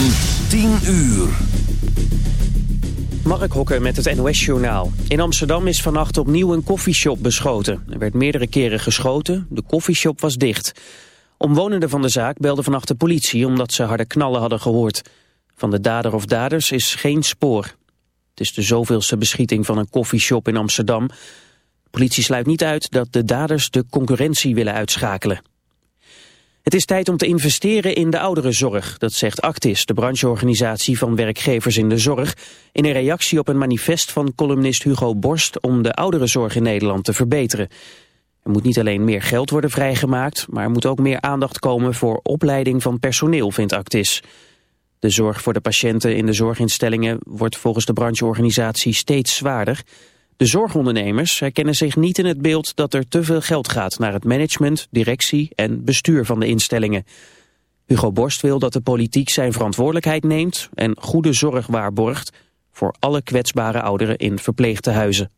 van 10 uur. Mark Hokker met het NOS-journaal. In Amsterdam is vannacht opnieuw een koffieshop beschoten. Er werd meerdere keren geschoten, de koffieshop was dicht. Omwonenden van de zaak belden vannacht de politie omdat ze harde knallen hadden gehoord. Van de dader of daders is geen spoor. Het is de zoveelste beschieting van een koffieshop in Amsterdam. De politie sluit niet uit dat de daders de concurrentie willen uitschakelen. Het is tijd om te investeren in de ouderenzorg, dat zegt Actis, de brancheorganisatie van werkgevers in de zorg, in een reactie op een manifest van columnist Hugo Borst om de ouderenzorg in Nederland te verbeteren. Er moet niet alleen meer geld worden vrijgemaakt, maar er moet ook meer aandacht komen voor opleiding van personeel, vindt Actis. De zorg voor de patiënten in de zorginstellingen wordt volgens de brancheorganisatie steeds zwaarder. De zorgondernemers herkennen zich niet in het beeld dat er te veel geld gaat naar het management, directie en bestuur van de instellingen. Hugo Borst wil dat de politiek zijn verantwoordelijkheid neemt en goede zorg waarborgt voor alle kwetsbare ouderen in verpleegtehuizen.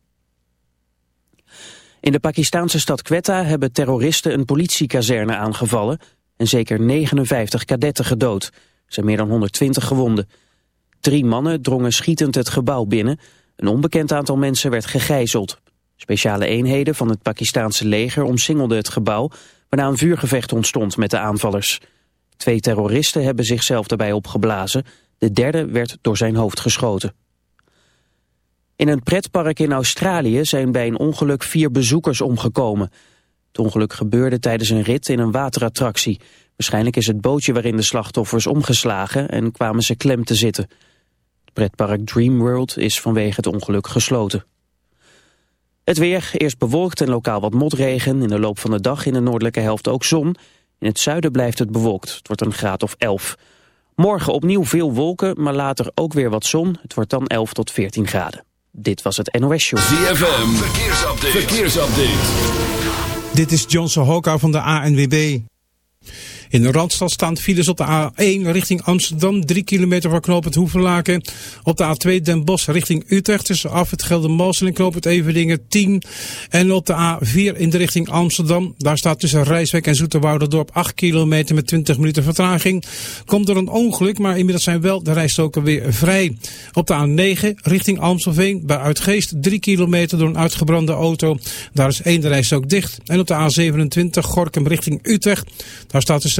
In de Pakistanse stad Quetta hebben terroristen een politiekazerne aangevallen en zeker 59 kadetten gedood. Er zijn meer dan 120 gewonden. Drie mannen drongen schietend het gebouw binnen een onbekend aantal mensen werd gegijzeld. Speciale eenheden van het Pakistaanse leger omsingelden het gebouw... waarna een vuurgevecht ontstond met de aanvallers. Twee terroristen hebben zichzelf daarbij opgeblazen. De derde werd door zijn hoofd geschoten. In een pretpark in Australië zijn bij een ongeluk vier bezoekers omgekomen. Het ongeluk gebeurde tijdens een rit in een waterattractie. Waarschijnlijk is het bootje waarin de slachtoffers omgeslagen en kwamen ze klem te zitten... Pretpark Dreamworld is vanwege het ongeluk gesloten. Het weer, eerst bewolkt en lokaal wat motregen. In de loop van de dag in de noordelijke helft ook zon. In het zuiden blijft het bewolkt. Het wordt een graad of 11. Morgen opnieuw veel wolken, maar later ook weer wat zon. Het wordt dan 11 tot 14 graden. Dit was het NOS Show. ZFM, verkeersupdate. verkeersupdate. Dit is Johnson Hoka van de ANWB. In de Randstad staan files op de A1 richting Amsterdam, 3 kilometer voor knooppunt Hoevenlaken. Op de A2 Den Bosch richting Utrecht tussen af het Geldermalsen en knooppunt Everdingen 10. En op de A4 in de richting Amsterdam, daar staat tussen Rijswijk en Zoeterwouderdorp 8 kilometer met 20 minuten vertraging. Komt er een ongeluk, maar inmiddels zijn wel de rijstoken weer vrij. Op de A9 richting Amstelveen bij Uitgeest 3 kilometer door een uitgebrande auto. Daar is één rijstok dicht. En op de A27 Gorkum richting Utrecht, daar staat tussen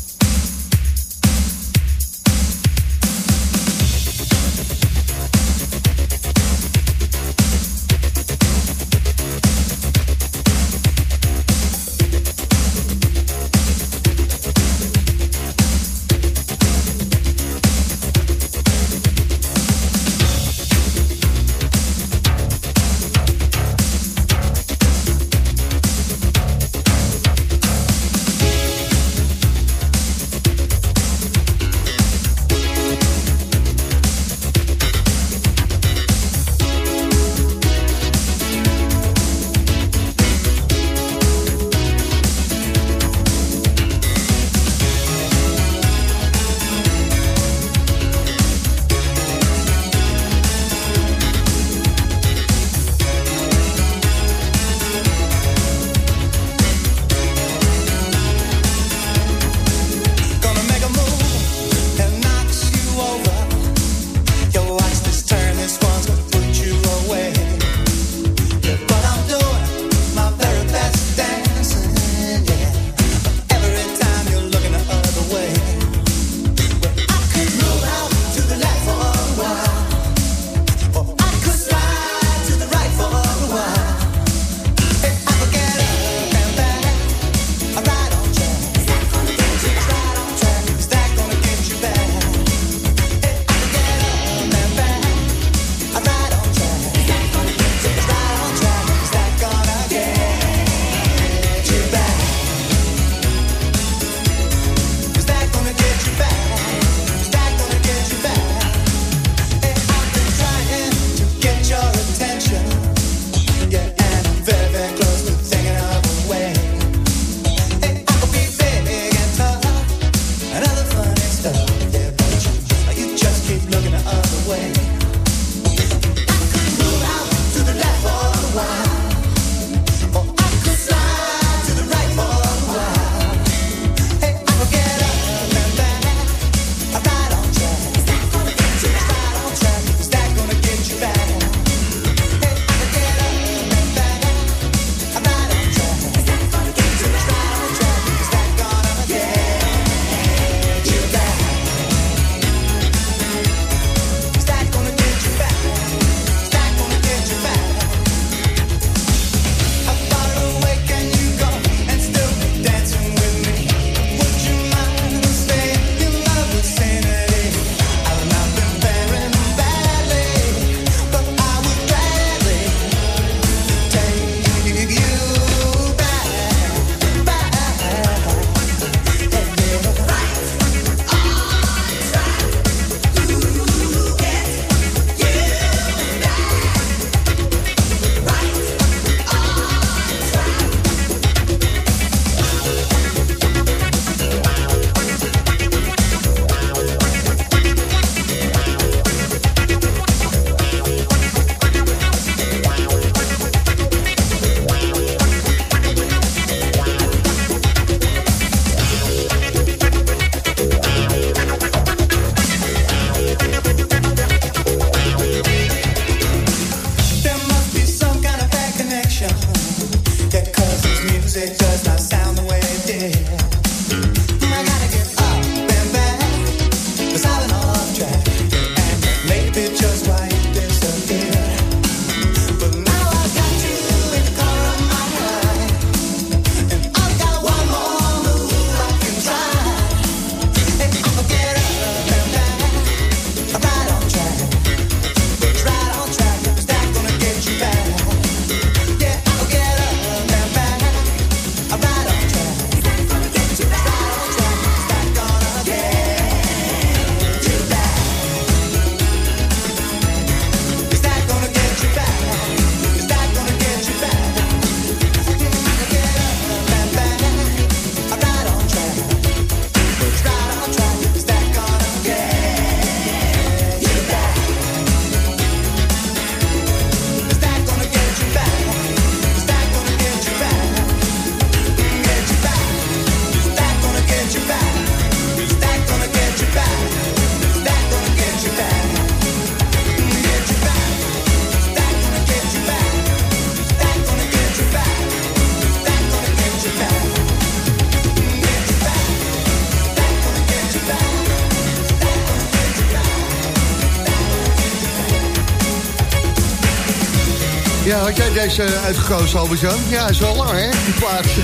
Ja, had jij deze uitgekozen, Albert-Jan? Ja, is wel lang, hè, die plaats.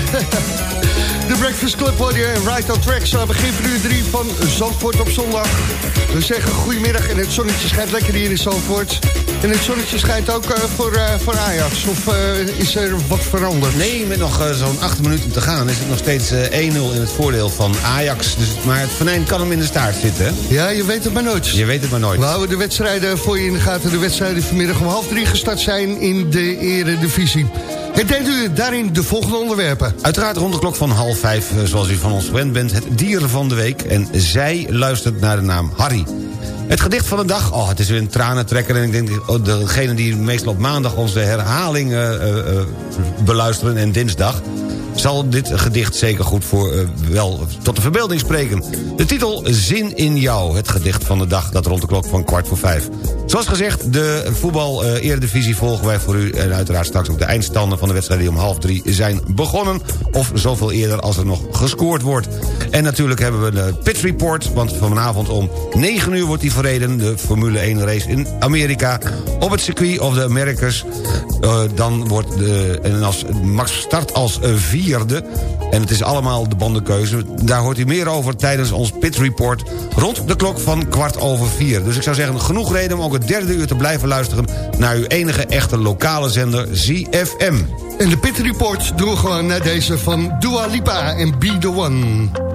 De Breakfast Club hoor je en Right on Tracks. Uh, begin van uur 3 van Zandvoort op zondag. We zeggen goedemiddag en het zonnetje schijnt lekker hier in Zandvoort. En het zonnetje schijnt ook uh, voor, uh, voor Ajax. Of uh, is er wat veranderd? Nee, met nog zo'n acht minuten te gaan... is het nog steeds 1-0 in het voordeel van Ajax. Dus, maar het venijn kan hem in de staart zitten. Ja, je weet het maar nooit. Je weet het maar nooit. We houden de wedstrijden voor je in de gaten. De wedstrijden vanmiddag om half drie gestart zijn in de eredivisie. Het deed u daarin de volgende onderwerpen. Uiteraard rond de klok van half vijf, zoals u van ons gewend bent... het dier van de week. En zij luistert naar de naam Harry. Het gedicht van de dag, oh, het is weer een tranentrekker... en ik denk, oh, degene die meestal op maandag onze herhaling uh, uh, beluisteren... en dinsdag, zal dit gedicht zeker goed voor uh, wel tot de verbeelding spreken. De titel Zin in jou, het gedicht van de dag... dat rond de klok van kwart voor vijf. Zoals gezegd, de voetbal uh, eredivisie volgen wij voor u... en uiteraard straks ook de eindstanden van de wedstrijden... die om half drie zijn begonnen... of zoveel eerder als er nog gescoord wordt. En natuurlijk hebben we de Pit Report... want vanavond om 9 uur wordt die verreden... de Formule 1 race in Amerika... op het circuit of de Americas. Uh, dan wordt de, en als Max start als en het is allemaal de bandenkeuze... daar hoort u meer over tijdens ons Pit Report... rond de klok van kwart over vier. Dus ik zou zeggen, genoeg reden om ook het derde uur te blijven luisteren... naar uw enige echte lokale zender ZFM. En de Pit Report doen we gewoon naar deze van Dua Lipa en Be The One.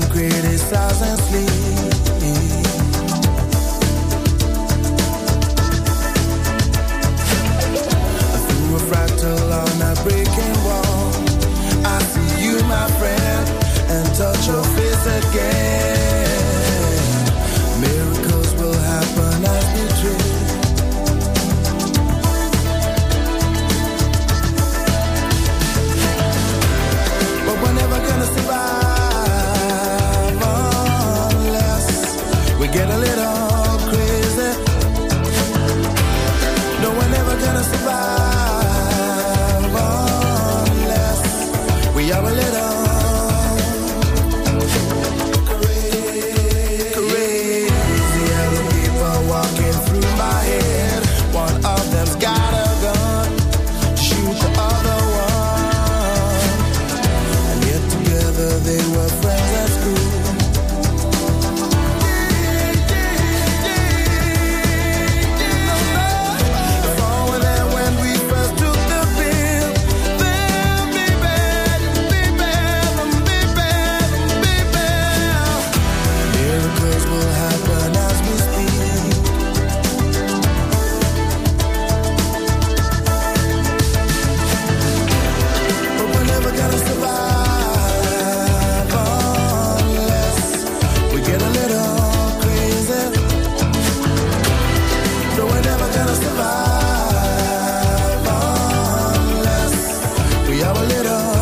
been criticized and sleep. Little.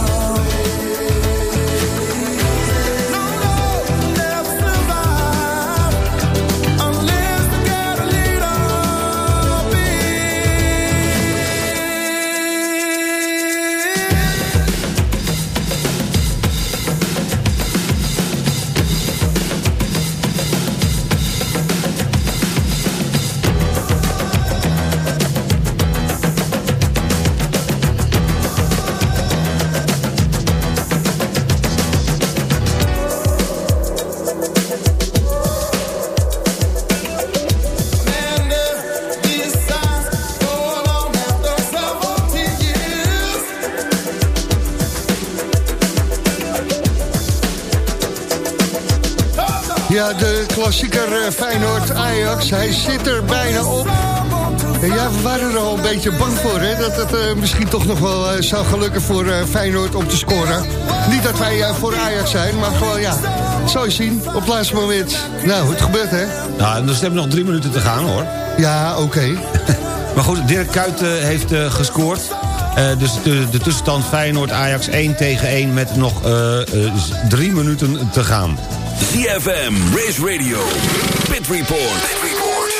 Klassieker eh, Feyenoord-Ajax, hij zit er bijna op. En ja, we waren er al een beetje bang voor, hè, dat het eh, misschien toch nog wel eh, zou gaan lukken voor Feyenoord om te scoren. Niet dat wij voor Ajax zijn, maar gewoon ja, zou je zien, op het laatste moment. Nou, het gebeurt, hè? Nou, dus we hebben nog drie minuten te gaan, hoor. Ja, oké. Maar goed, Dirk Kuyt heeft gescoord. Dus de, de tussenstand Feyenoord-Ajax 1 tegen 1 met nog drie minuten te gaan. ZFM, Race Radio, Pit Report. Pit Report.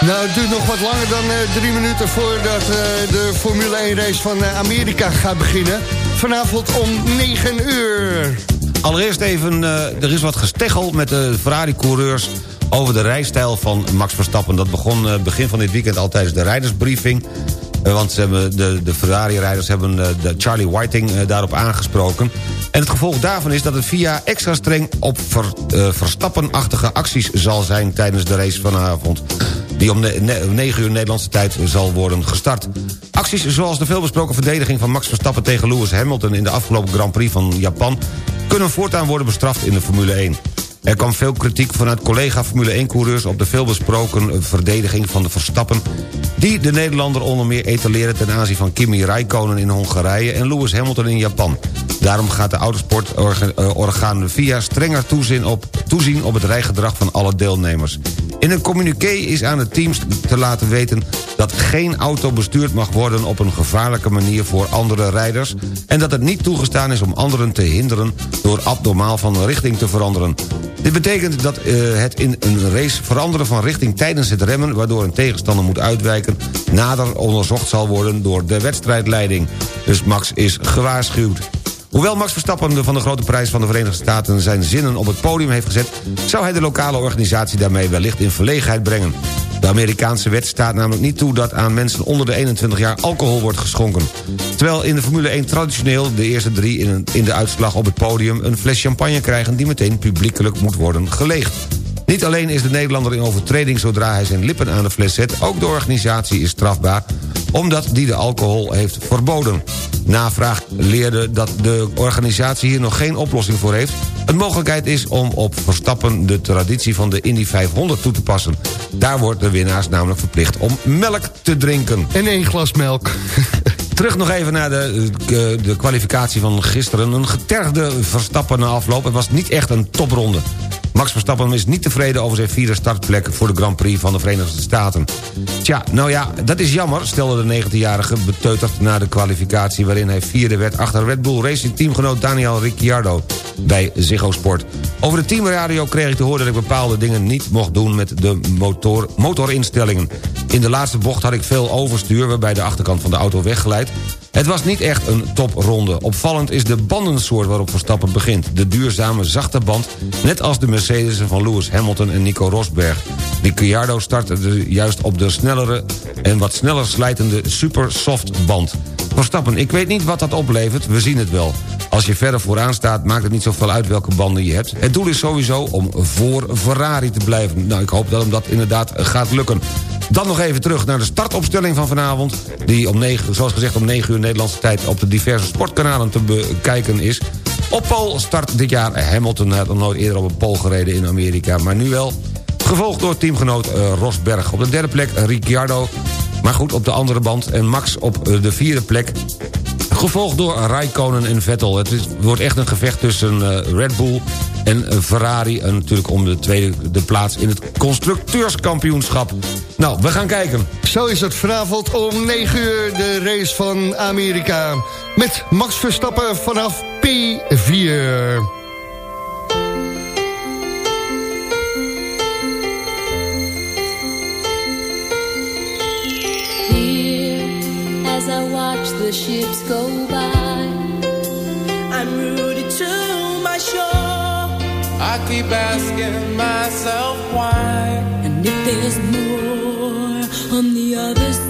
Nou, het duurt nog wat langer dan eh, drie minuten voordat eh, de Formule 1 race van eh, Amerika gaat beginnen. Vanavond om 9 uur. Allereerst even, eh, er is wat gesteggel met de Ferrari-coureurs... over de rijstijl van Max Verstappen. Dat begon eh, begin van dit weekend al tijdens de rijdersbriefing. Want ze hebben de, de Ferrari-rijders hebben eh, de Charlie Whiting daarop aangesproken. En het gevolg daarvan is dat het VIA extra streng op eh, Verstappen-achtige acties zal zijn... tijdens de race vanavond die om ne- ne- 9 uur Nederlandse tijd zal worden gestart. Acties zoals de veelbesproken verdediging van Max Verstappen tegen Lewis Hamilton... in de afgelopen Grand Prix van Japan... kunnen voortaan worden bestraft in de Formule 1. Er kwam veel kritiek vanuit collega Formule 1-coureurs... op de veelbesproken verdediging van de Verstappen... die de Nederlander onder meer etaleren ten aanzien van Kimi Räikkönen in Hongarije... en Lewis Hamilton in Japan. Daarom gaat de autosportorgaan VIA strenger toezien op, toezien op het rijgedrag van alle deelnemers. In een communiqué is aan de teams te laten weten... dat geen auto bestuurd mag worden op een gevaarlijke manier voor andere rijders... en dat het niet toegestaan is om anderen te hinderen... door abnormaal van richting te veranderen. Dit betekent dat eh, het in een race veranderen van richting tijdens het remmen... waardoor een tegenstander moet uitwijken... nader onderzocht zal worden door de wedstrijdleiding. Dus Max is gewaarschuwd. Hoewel Max Verstappen van de grote prijs van de Verenigde Staten... zijn zinnen op het podium heeft gezet... zou hij de lokale organisatie daarmee wellicht in verlegenheid brengen. De Amerikaanse wet staat namelijk niet toe dat aan mensen onder de 21 jaar alcohol wordt geschonken. Terwijl in de Formule 1 traditioneel de eerste drie in, de uitslag op het podium... een fles champagne krijgen die meteen publiekelijk moet worden geleegd. Niet alleen is de Nederlander in overtreding zodra hij zijn lippen aan de fles zet... ook de organisatie is strafbaar omdat die de alcohol heeft verboden. Navraag leerde dat de organisatie hier nog geen oplossing voor heeft... Een mogelijkheid is om op Verstappen de traditie van de Indy 500 toe te passen. Daar wordt de winnaars namelijk verplicht om melk te drinken. En één glas melk. Terug nog even naar de, eh, de kwalificatie van gisteren. Een getergde Verstappen na afloop. Het was niet echt een topronde. Max Verstappen is niet tevreden over zijn vierde startplek... voor de Grand Prix van de Verenigde Staten. Tja, nou ja, dat is jammer, stelde de 19-jarige beteuterd... na de kwalificatie waarin hij vierde werd... achter Red Bull Racing teamgenoot Daniel Ricciardo bij Ziggo Sport. Over de teamradio kreeg ik te horen dat ik bepaalde dingen niet mocht doen... met de motor, motorinstellingen. In de laatste bocht had ik veel overstuur... waarbij de achterkant van de auto weggeleid... Het was niet echt een topronde. Opvallend is de bandensoort waarop Verstappen begint. De duurzame, zachte band, net als de Mercedes van Lewis Hamilton en Nico Rosberg. Ricciardo startte juist op de snellere en wat sneller slijtende super soft band. Verstappen, ik weet niet wat dat oplevert, we zien het wel. Als je verder vooraan staat, maakt het niet zoveel uit welke banden je hebt. Het doel is sowieso om voor Ferrari te blijven. Nou, ik hoop dat hem dat inderdaad gaat lukken. Dan nog even terug naar de startopstelling van vanavond... die om 9, zoals gezegd om 9 uur Nederlandse tijd... op de diverse sportkanalen te bekijken is. Op Pol start dit jaar Hamilton. Hij had nog nooit eerder op een Pol gereden in Amerika, maar nu wel. Gevolgd door teamgenoot uh, Rosberg. Op de derde plek Ricciardo. Maar goed, op de andere band. En Max op uh, de vierde plek. Gevolgd door Raikkonen en Vettel. Het wordt echt een gevecht tussen uh, Red Bull en Ferrari. En natuurlijk om de tweede de plaats in het constructeurskampioenschap. Nou, we gaan kijken. Zo is het vanavond om 9 uur de race van Amerika. Met Max Verstappen vanaf P4. Ships go by, I'm rooted to my shore. I keep asking myself why. And if there's more on the other side,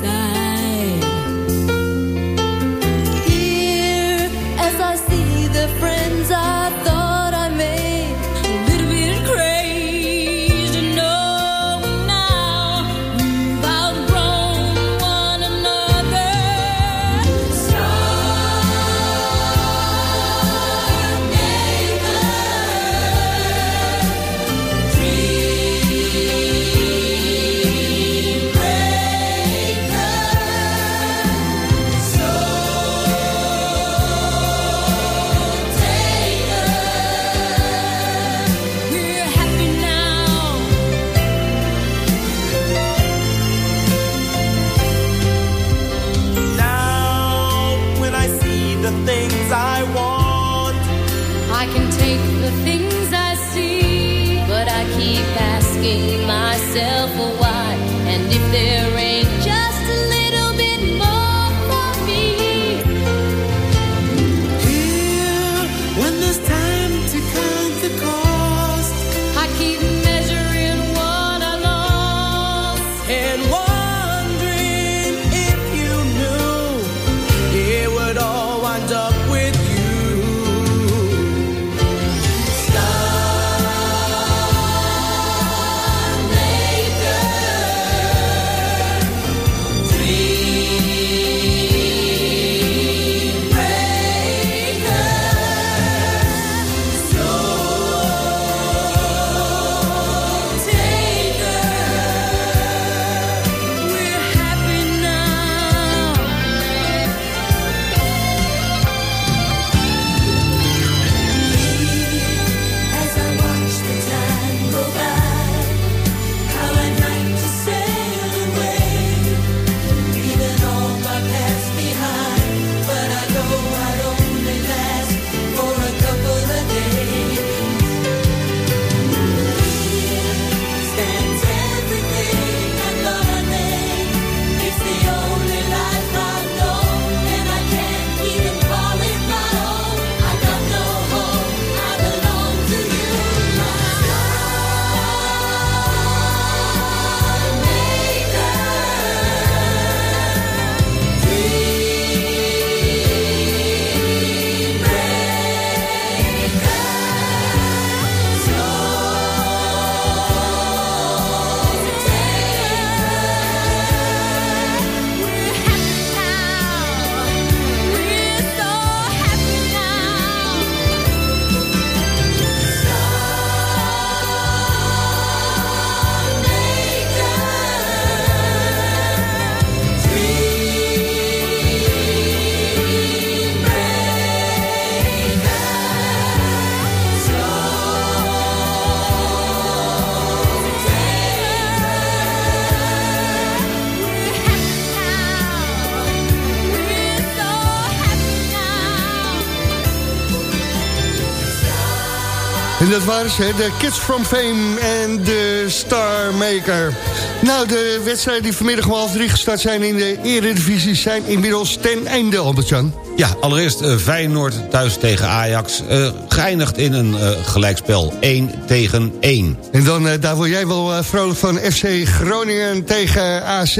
dat waren ze, hè, de Kids from Fame en de Star Maker. Nou, de wedstrijden die vanmiddag om half drie gestart zijn in de Eredivisie... zijn inmiddels ten einde, Albert-Jan. Ja, allereerst eh, Feyenoord thuis tegen Ajax. eh, geëindigd in een eh, gelijkspel. 1 tegen 1. En dan, daar word jij wel vrolijk van FC Groningen tegen AZ.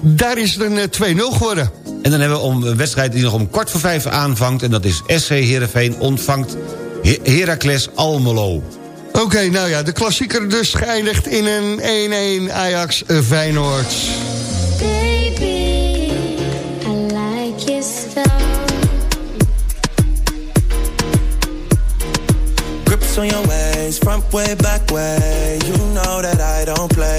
Daar is het een eh, 2-0 geworden. En dan hebben we om een wedstrijd die nog om kwart voor vijf aanvangt... en dat is SC Heerenveen ontvangt Heracles Almelo. Oké, nou ja, de klassieker dus geëindigd in een 1-1 Ajax eh, Feyenoord. Baby, I like your style. Grips on your ways, front way, back way. You know that I don't play.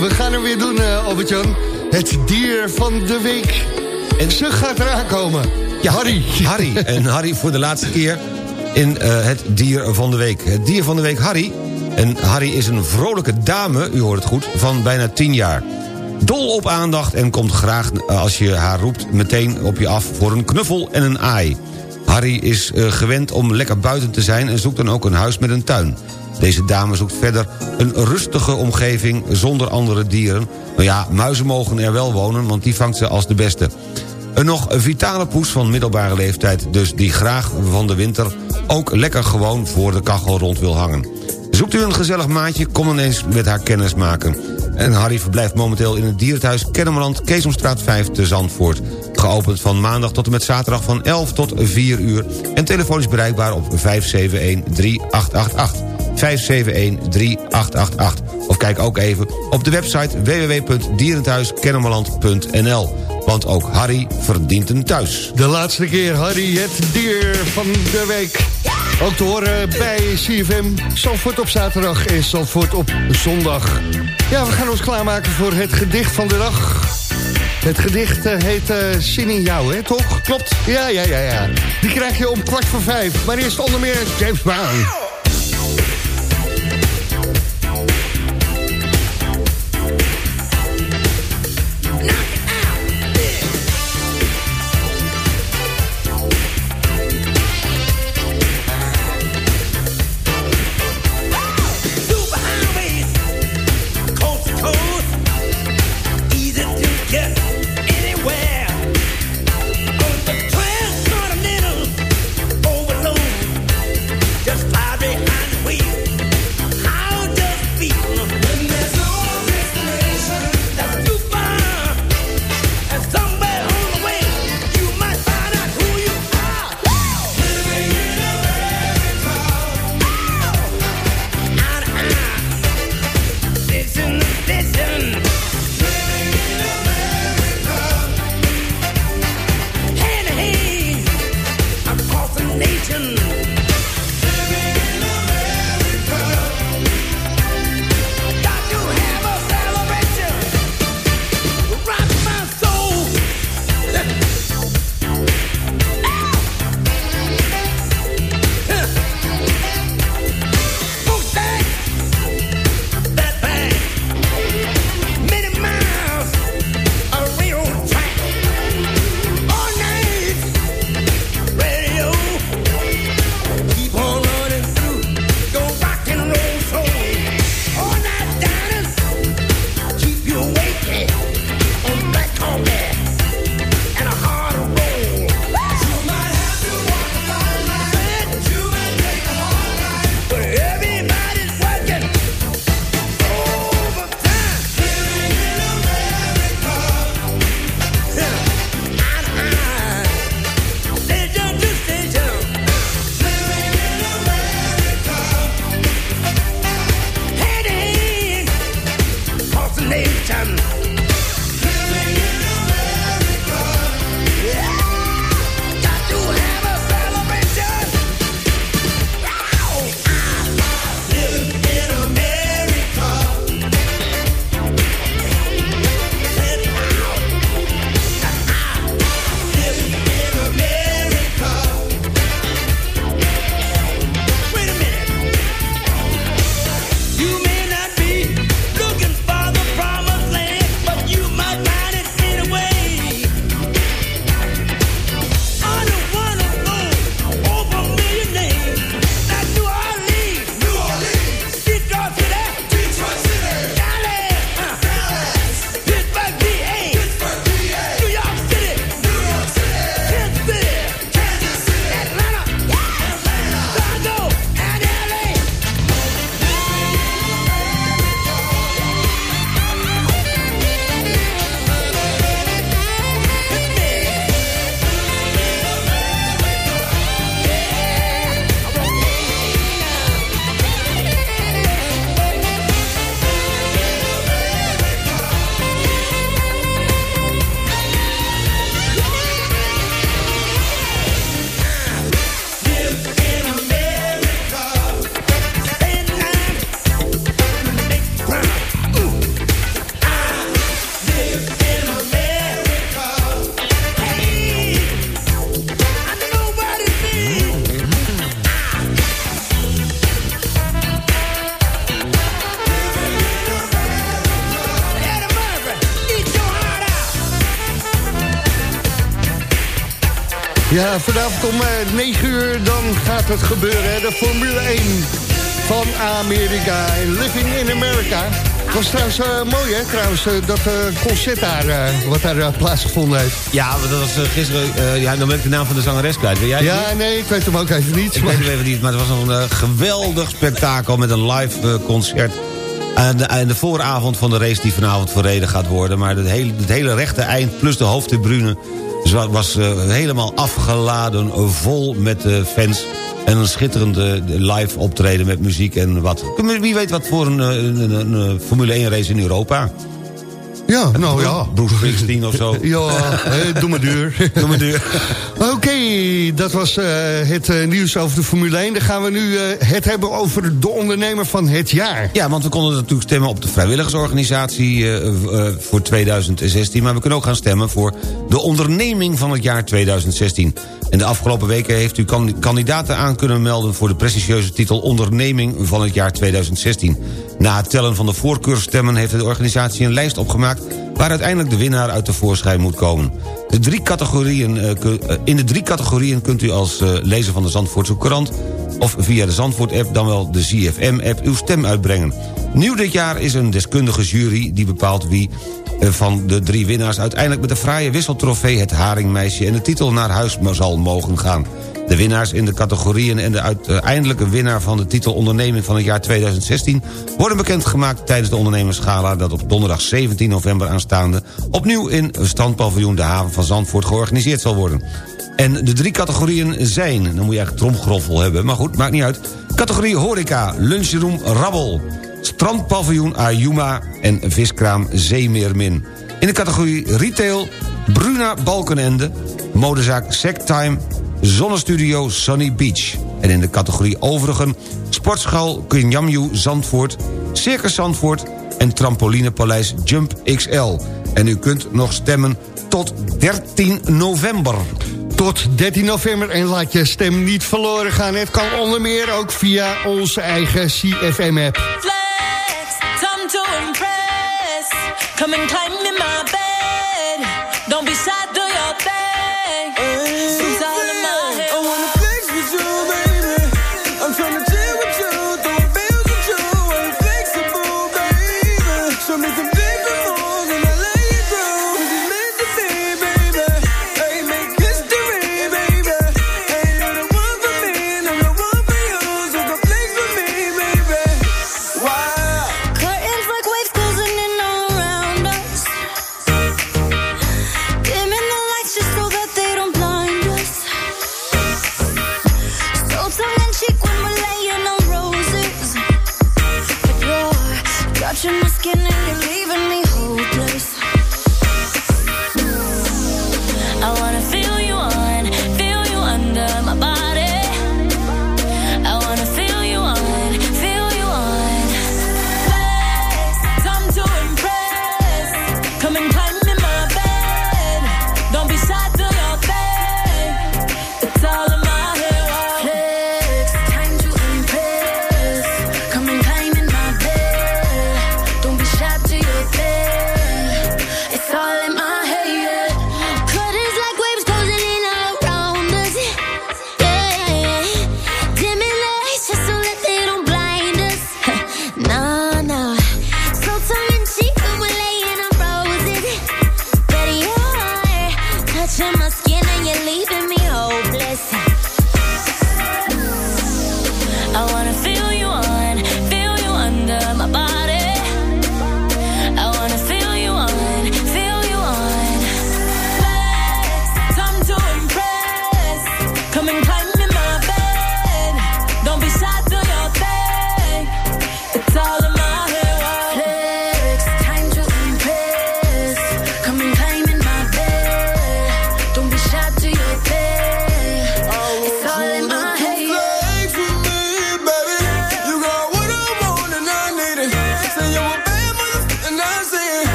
We gaan er weer doen, eh, Albert-Jan. Het dier van de week. En ze gaat eraan komen. Ja, Harry. Harry. En Harry voor de laatste keer in eh, het dier van de week. Het dier van de week Harry. En Harry is een vrolijke dame, u hoort het goed, van bijna 10 jaar. Dol op aandacht en komt graag, eh, als je haar roept... meteen op je af voor een knuffel en een aai. Harry is gewend om lekker buiten te zijn... en zoekt dan ook een huis met een tuin. Deze dame zoekt verder een rustige omgeving zonder andere dieren. Nou ja, muizen mogen er wel wonen, want die vangt ze als de beste. Een nog vitale poes van middelbare leeftijd... dus die graag van de winter ook lekker gewoon voor de kachel rond wil hangen. Zoekt u een gezellig maatje, kom dan eens met haar kennis maken. En Harry verblijft momenteel in het dierenthuis Kennemerland... Keesomstraat 5 te Zandvoort. Geopend van maandag tot en met zaterdag van 11 tot 4 uur... en telefonisch bereikbaar op 571-3888. 571-3888. Of kijk ook even op de website www.dierenthuiskennemerland.nl. Want ook Harry verdient een thuis. De laatste keer, Harry, het dier van de week. Ook te horen bij CFM, Zandvoort op zaterdag en Zandvoort op zondag. Ja, we gaan ons klaarmaken voor het gedicht van de dag. Het gedicht eh, heet Zin in jou, hè, toch? Klopt? Ja, ja, ja, ja. Die krijg je om kwart voor vijf. Maar eerst onder meer James Brown. Ja, vanavond om eh, 9 uur dan gaat het gebeuren. De Formule 1 van Amerika. Living in America. Het was trouwens eh, mooi, hè? Trouwens, eh, dat eh, concert daar, eh, wat daar eh, plaatsgevonden heeft. Ja, dat was eh, gisteren... eh, ja, dan ben ik de naam van de zangeres kwijt. Jij Ja, niet? nee, ik weet hem ook even niet. Ik maar- weet het even niet, maar het was een eh, geweldig spektakel... met een live eh, concert. En de, de vooravond van de race die vanavond verreden gaat worden. Maar het hele, het hele rechte eind plus de hoofdtribune... was, was eh, helemaal afgeladen, eh, vol met eh, fans... En een schitterende live optreden met muziek en wat. Wie weet wat voor een, een, een Formule 1 race in Europa. Ja, nou ja. Bruce Springsteen of zo. Ja, doe maar duur. Doe maar duur. Oké, dat was eh, het eh, nieuws over de Formule 1. Dan gaan we nu eh, het hebben over de ondernemer van het jaar. Ja, want we konden natuurlijk stemmen op de vrijwilligersorganisatie voor 2016. Maar we kunnen ook gaan stemmen voor de onderneming van het jaar 2016. En de afgelopen weken heeft u kan- kandidaten aan kunnen melden... voor de prestigieuze titel onderneming van het jaar 2016. Na het tellen van de voorkeurstemmen heeft de organisatie een lijst opgemaakt... waar uiteindelijk de winnaar uit de voorschijn moet komen. De drie categorieën, eh, eh, in de drie categorieën kunt u als eh, lezer van de Zandvoortse krant of via de Zandvoort-app, dan wel de ZFM-app, uw stem uitbrengen. Nieuw dit jaar is een deskundige jury die bepaalt wie van de drie winnaars... uiteindelijk met de fraaie wisseltrofee het Haringmeisje... en de titel naar huis zal mogen gaan. De winnaars in de categorieën en de uiteindelijke winnaar van de titel onderneming van het jaar 2016... worden bekendgemaakt tijdens de ondernemersgala dat op donderdag 17 november aanstaande... opnieuw in strandpaviljoen de haven van Zandvoort georganiseerd zal worden. En de drie categorieën zijn... dan moet je eigenlijk tromgroffel hebben, maar goed, maakt niet uit. Categorie horeca, lunchroom Rabbel. Strandpaviljoen Ayuma en viskraam Zeemeermin. In de categorie retail Bruna Balkenende. Modezaak Sectime. Zonnestudio Sunny Beach. En in de categorie overigen Sportschool Kunyamju Zandvoort. Circus Zandvoort en trampolinepaleis Jump XL. En u kunt nog stemmen tot 13 november. Tot 13 november en laat je stem niet verloren gaan. Het kan onder meer ook via onze eigen CFM-app. Flex, time to impress. Come and climb in my bed.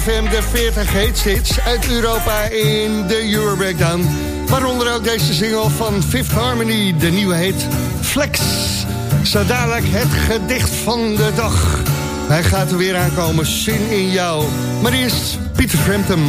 CFM de 40 hits hits uit Europa in de Euro Breakdown. Waaronder ook deze single van Fifth Harmony, de nieuwe hit Flex. Zo dadelijk het gedicht van de dag. Hij gaat er weer aankomen, zin in jou. Maar eerst Pieter Frampton.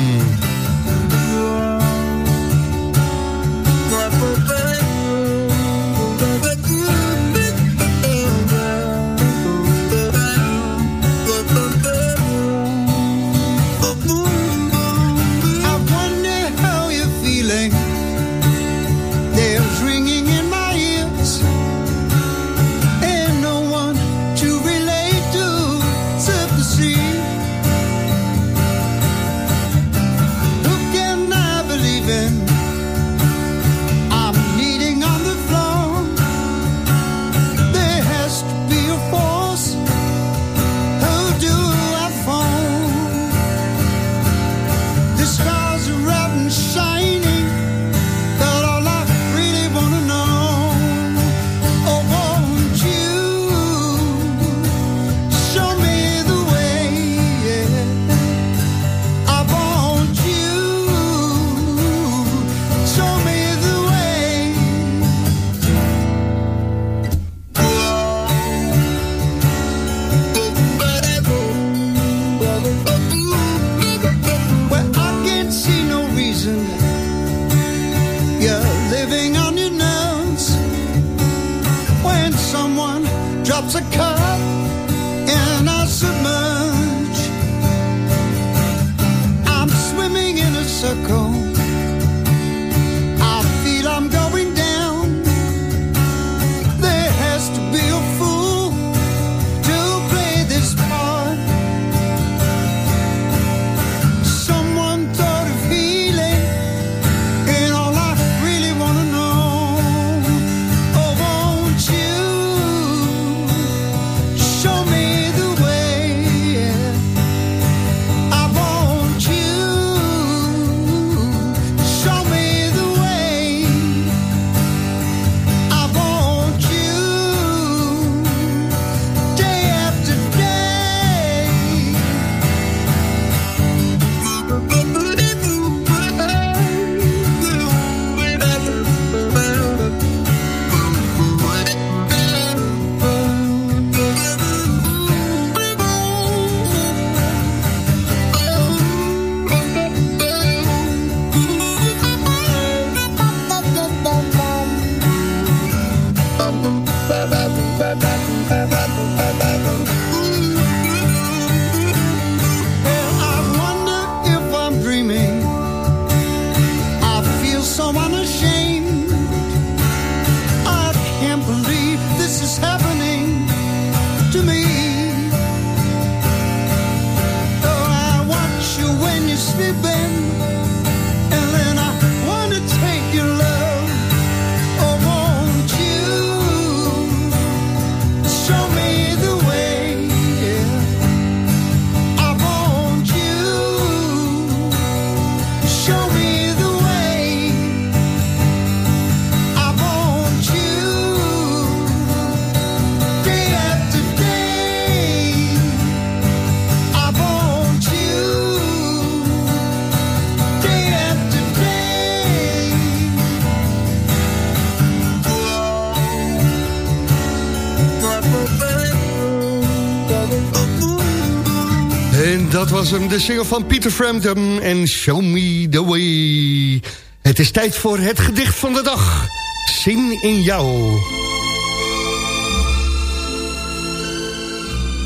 Dat was hem, de single van Peter Frampton en Show Me The Way. Het is tijd voor het gedicht van de dag. Zin in jou.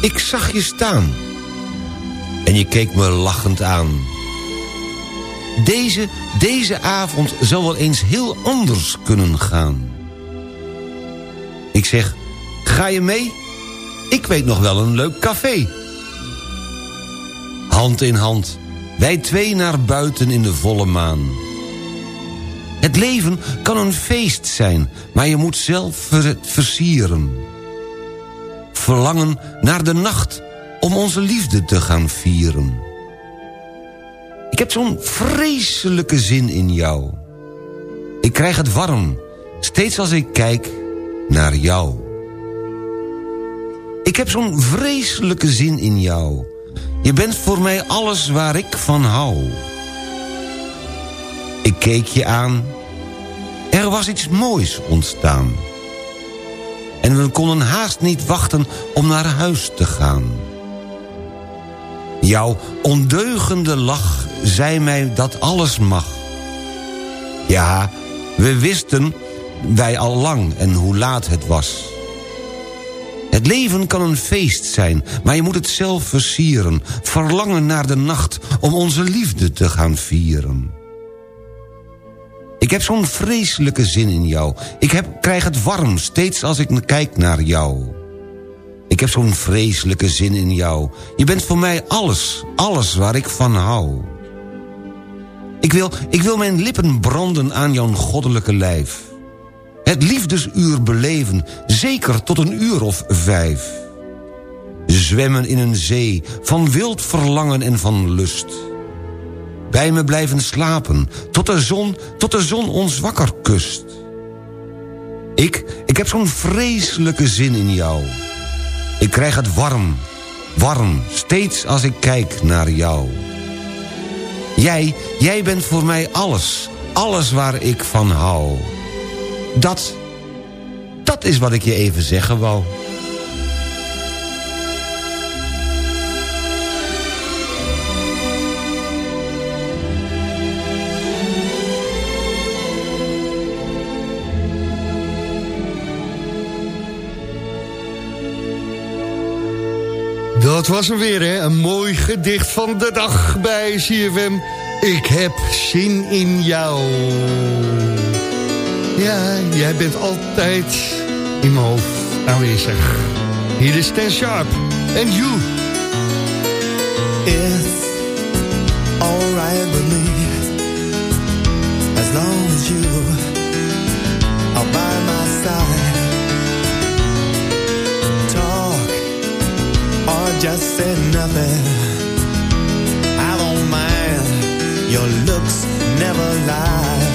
Ik zag je staan. En je keek me lachend aan. Deze, deze avond zal wel eens heel anders kunnen gaan. Ik zeg, ga je mee? Ik weet nog wel een leuk café. Hand in hand, wij twee naar buiten in de volle maan. Het leven kan een feest zijn, maar je moet zelf ver- versieren. Verlangen naar de nacht om onze liefde te gaan vieren. Ik heb zo'n vreselijke zin in jou. Ik krijg het warm, steeds als ik kijk naar jou. Ik heb zo'n vreselijke zin in jou. Je bent voor mij alles waar ik van hou. Ik keek je aan. Er was iets moois ontstaan. En we konden haast niet wachten om naar huis te gaan. Jouw ondeugende lach zei mij dat alles mag. Ja, we wisten wij al lang en hoe laat het was. Het leven kan een feest zijn, maar je moet het zelf versieren. Verlangen naar de nacht om onze liefde te gaan vieren. Ik heb zo'n vreselijke zin in jou. Ik heb, krijg het warm steeds als ik kijk naar jou. Ik heb zo'n vreselijke zin in jou. Je bent voor mij alles, alles waar ik van hou. Ik wil, ik wil mijn lippen branden aan jouw goddelijke lijf. Het liefdesuur beleven, zeker tot een uur of vijf. Zwemmen in een zee van wild verlangen en van lust. Bij me blijven slapen, tot de zon, tot de zon ons wakker kust. Ik, ik heb zo'n vreselijke zin in jou. Ik krijg het warm, warm, steeds als ik kijk naar jou. Jij, jij bent voor mij alles, alles waar ik van hou. Dat, dat is wat ik je even zeggen wou. Dat was weer, hè? Een mooi gedicht van de dag bij CFM. Ik heb zin in jou. Ja, jij bent altijd in mijn hoofd aanwezig. Hier is Stan Sharp. En you. It's alright with me As long as you are by my side Talk or just say nothing I don't mind Your looks never lie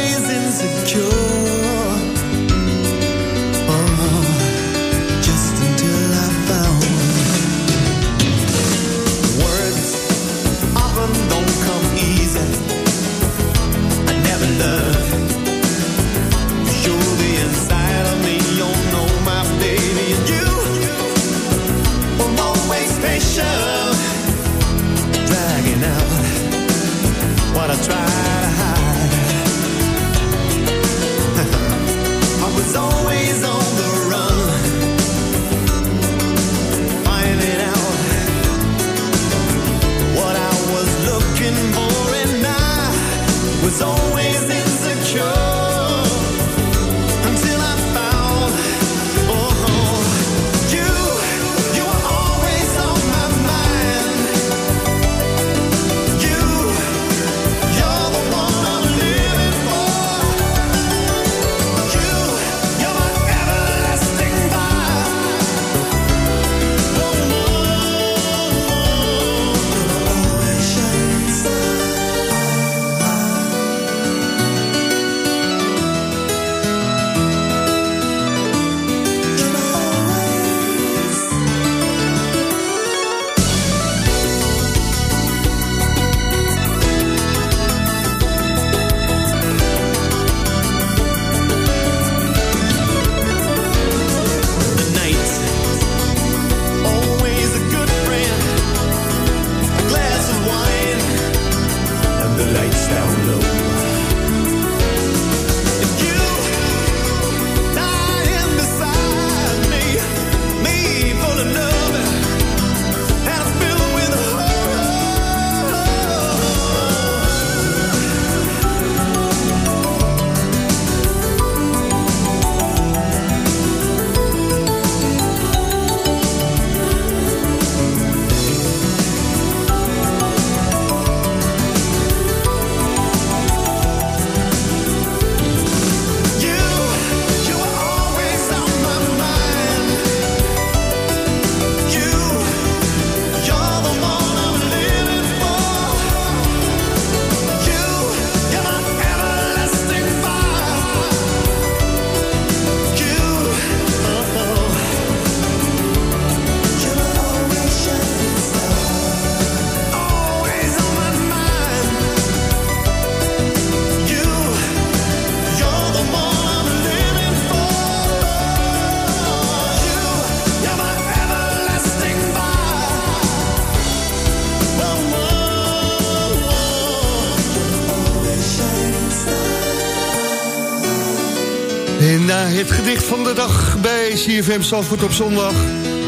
van de dag bij CFM Zandvoort op zondag...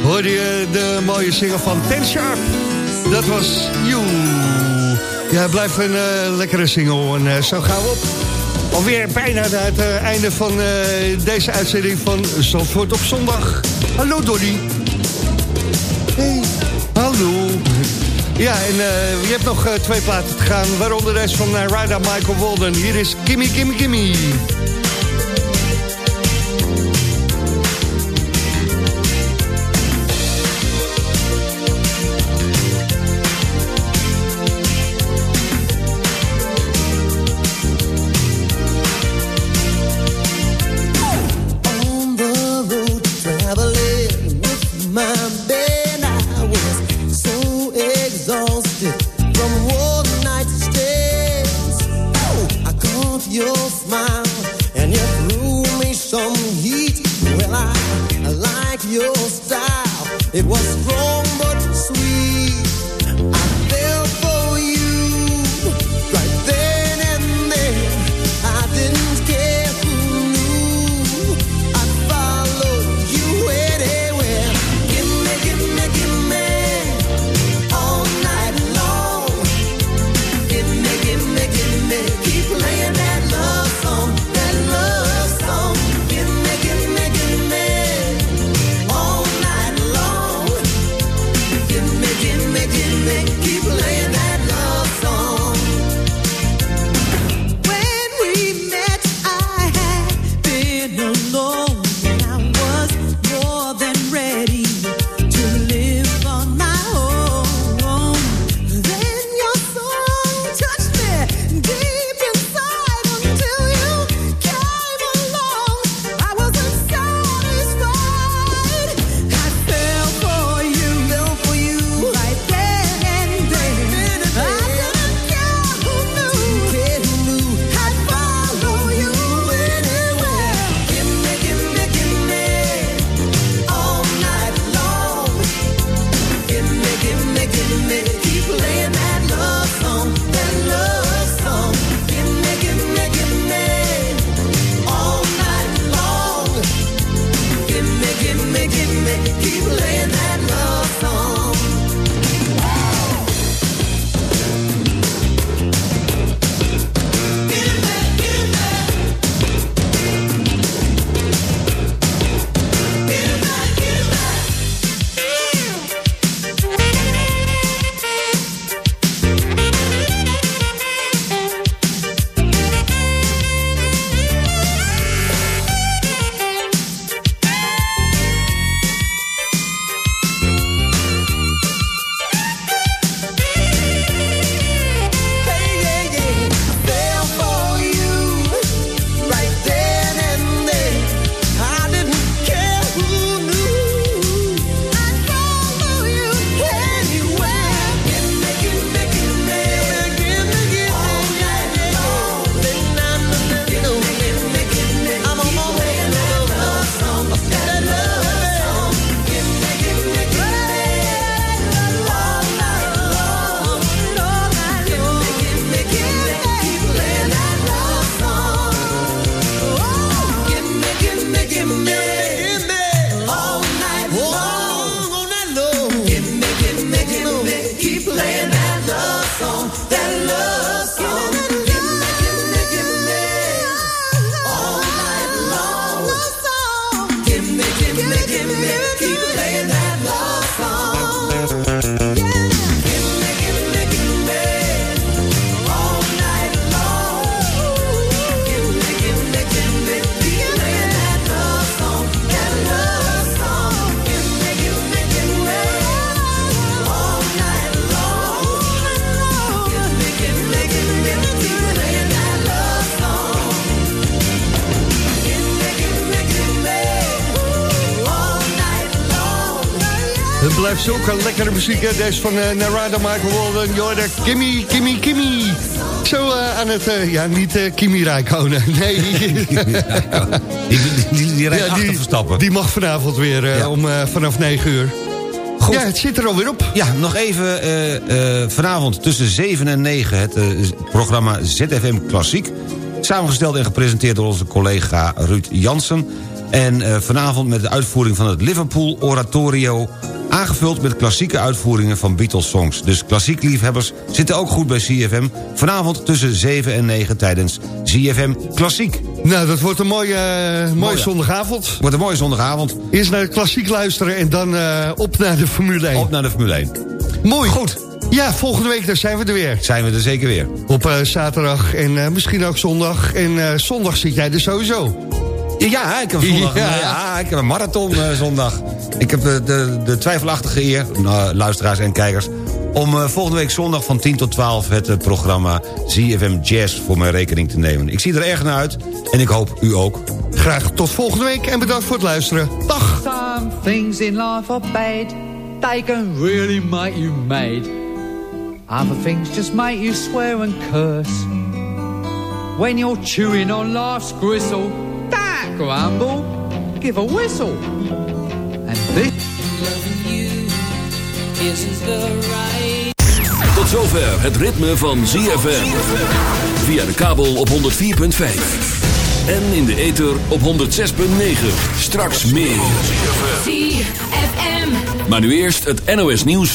hoorde je de mooie single van Ten Sharp. Dat was You. Ja, blijf een eh, lekkere single en eh, zo gaan we op. Alweer bijna het eh, einde van deze uitzending van Zandvoort op zondag. Hallo Dolly. Hey, hallo. Ja, en je hebt nog twee platen te gaan, waaronder rest van Ryder Michael Walden. Hier is Kimmy, Gimme Gimme. blijft zulke lekkere muziek. Deze van uh, Narada Michael Walden. Jorda, Kimmy, Kimmy, Kimmy. Zo eh, aan het, eh, ja, niet uh, Kimi Rijkonen. Nee. die, die, die, rijdt ja, Verstappen. Die mag vanavond weer om, vanaf 9 uur. Goed. Ja, het zit er alweer op. Ja, nog even vanavond tussen 7 en 9 het programma ZFM Klassiek. Samengesteld en gepresenteerd door onze collega Ruud Jansen en eh, vanavond met de uitvoering van het Liverpool Oratorio... aangevuld met klassieke uitvoeringen van Beatles-songs. Dus klassiek liefhebbers zitten ook goed bij CFM. Vanavond tussen 7 en 9 tijdens CFM Klassiek. Nou, dat wordt een mooie, eh, mooie zondagavond. Wordt een mooie zondagavond. Eerst naar de klassiek luisteren en dan eh, op naar de Formule 1. Op naar de Formule 1. Mooi. Goed. Ja, volgende week daar zijn we er weer. Zijn we er zeker weer. Op zaterdag en misschien ook zondag. En zondag zit jij er sowieso. Ja, ik heb zondag Ja. ja. ik heb een marathon eh, zondag. Ik heb de, de, de twijfelachtige eer, nou, luisteraars en kijkers... om eh, volgende week zondag van 10 tot 12 het eh, programma ZFM Jazz voor mijn rekening te nemen. Ik zie er erg naar uit en ik hoop u ook. Graag tot volgende week en bedankt voor het luisteren. Dag! Some things in life are bad. They can really make you mad. Other things just make you swear and curse. When you're chewing on life's gristle, grumble, give a whistle. And this... Tot zover het ritme van ZFM. Via de kabel op 104.5. En in de ether op 106.9. Straks meer. ZFM. Maar nu eerst het NOS nieuws.